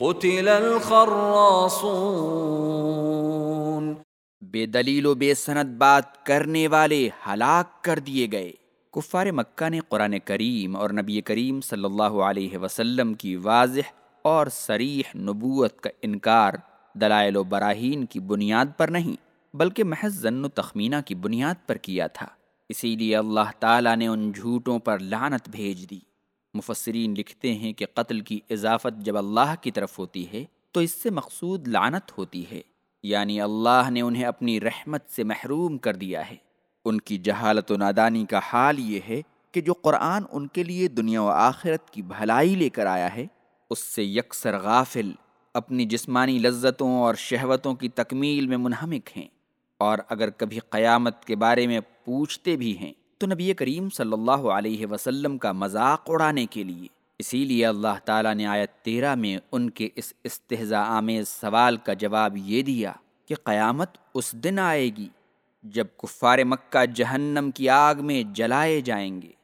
قتل الخراصون. بے دلیل و بے سند بات کرنے والے ہلاک کر دیے گئے۔ کفار مکہ نے قرآن کریم اور نبی کریم صلی اللہ علیہ وسلم کی واضح اور سریح نبوت کا انکار دلائل و براہین کی بنیاد پر نہیں، بلکہ محض ضن و تخمینہ کی بنیاد پر کیا تھا۔ اسی لیے اللہ تعالیٰ نے ان جھوٹوں پر لعنت بھیج دی۔ مفسرین لکھتے ہیں کہ قتل کی اضافت جب اللہ کی طرف ہوتی ہے، تو اس سے مقصود لعنت ہوتی ہے۔ یعنی اللہ نے انہیں اپنی رحمت سے محروم کر دیا ہے۔ ان کی جہالت و نادانی کا حال یہ ہے کہ جو قرآن ان کے لیے دنیا و آخرت کی بھلائی لے کر آیا ہے، اس سے یکسر غافل اپنی جسمانی لذتوں اور شہوتوں کی تکمیل میں منہمک ہیں۔ اور اگر کبھی قیامت کے بارے میں پوچھتے بھی ہیں تو نبی کریم صلی اللہ علیہ وسلم کا مذاق اڑانے کے لیے۔ اسی لیے اللہ تعالیٰ نے آیت تیرہ میں ان کے اس استحضاء آمیز سوال کا جواب یہ دیا کہ قیامت اس دن آئے گی جب کفار مکہ جہنم کی آگ میں جلائے جائیں گے۔